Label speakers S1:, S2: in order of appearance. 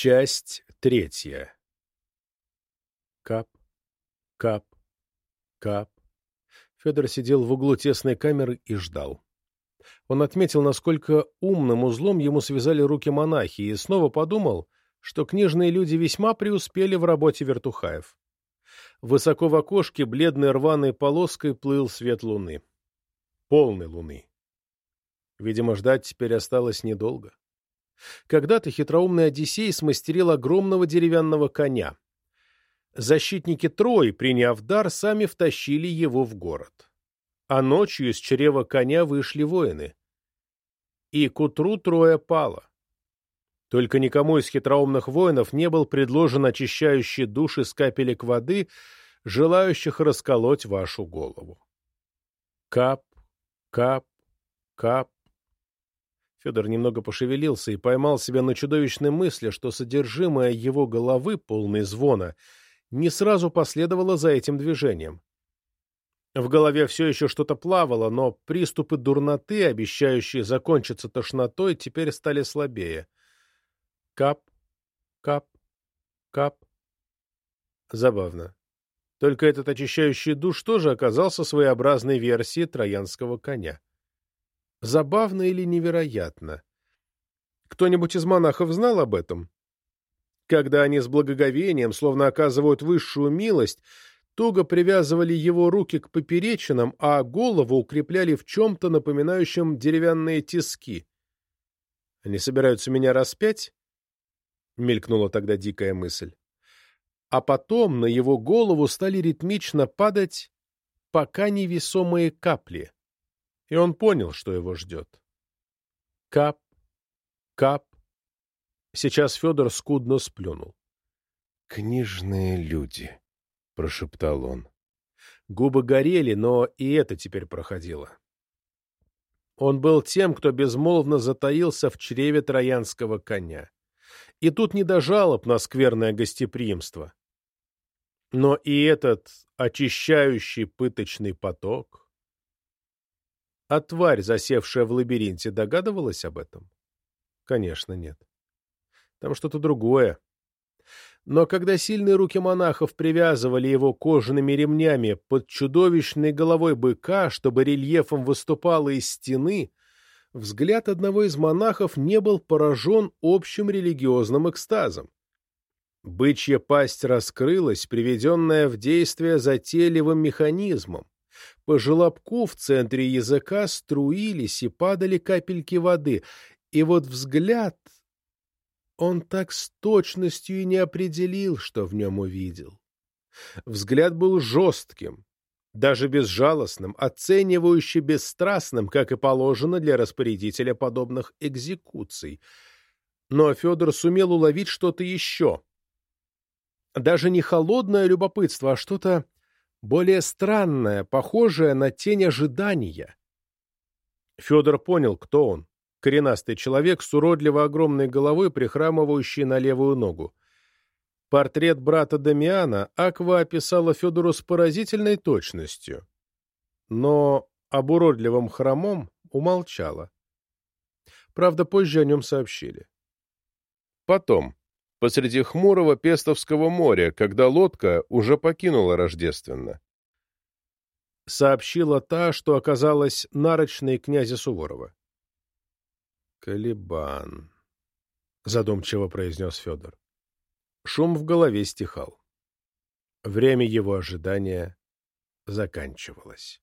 S1: Часть третья. Кап, кап, кап. Федор сидел в углу тесной камеры и ждал. Он отметил, насколько умным узлом ему связали руки монахи, и снова подумал, что книжные люди весьма преуспели в работе вертухаев. Высоко в окошке бледной рваной полоской плыл свет луны. Полной луны. Видимо, ждать теперь осталось недолго. Когда-то хитроумный Одиссей смастерил огромного деревянного коня. Защитники Трои, приняв дар, сами втащили его в город. А ночью из чрева коня вышли воины. И к утру Троя пала. Только никому из хитроумных воинов не был предложен очищающий души с капелек воды, желающих расколоть вашу голову. Кап, кап, кап. Федор немного пошевелился и поймал себя на чудовищной мысли, что содержимое его головы, полной звона, не сразу последовало за этим движением. В голове все еще что-то плавало, но приступы дурноты, обещающие закончиться тошнотой, теперь стали слабее. Кап, кап, кап. Забавно. Только этот очищающий душ тоже оказался своеобразной версией троянского коня. Забавно или невероятно? Кто-нибудь из монахов знал об этом? Когда они с благоговением, словно оказывают высшую милость, туго привязывали его руки к поперечинам, а голову укрепляли в чем-то напоминающем деревянные тиски. «Они собираются меня распять?» — мелькнула тогда дикая мысль. А потом на его голову стали ритмично падать пока невесомые капли — и он понял, что его ждет. Кап, кап. Сейчас Федор скудно сплюнул.
S2: «Книжные люди», — прошептал он.
S1: Губы горели, но и это теперь проходило. Он был тем, кто безмолвно затаился в чреве троянского коня. И тут не до жалоб на скверное гостеприимство. Но и этот очищающий пыточный поток, а тварь, засевшая в лабиринте, догадывалась об этом? Конечно, нет. Там что-то другое. Но когда сильные руки монахов привязывали его кожаными ремнями под чудовищной головой быка, чтобы рельефом выступало из стены, взгляд одного из монахов не был поражен общим религиозным экстазом. Бычья пасть раскрылась, приведенная в действие затейливым механизмом. По желобку в центре языка струились и падали капельки воды, и вот взгляд он так с точностью и не определил, что в нем увидел. Взгляд был жестким, даже безжалостным, оценивающе бесстрастным, как и положено для распорядителя подобных экзекуций. Но Федор сумел уловить что-то еще. Даже не холодное любопытство, а что-то более странное, похожее на тень ожидания. Федор понял, кто он. Коренастый человек с уродливо огромной головой, прихрамывающий на левую ногу. Портрет брата Дамиана Аква описала Федору с поразительной точностью. Но об уродливом хромом умолчала. Правда, позже о нем сообщили. Потом, посреди хмурого Пестовского моря, когда лодка уже покинула Рождественно. Сообщила та, что оказалась нарочной князя Суворова. «Калибан», — задумчиво произнес Федор. Шум в голове стихал. Время его ожидания заканчивалось.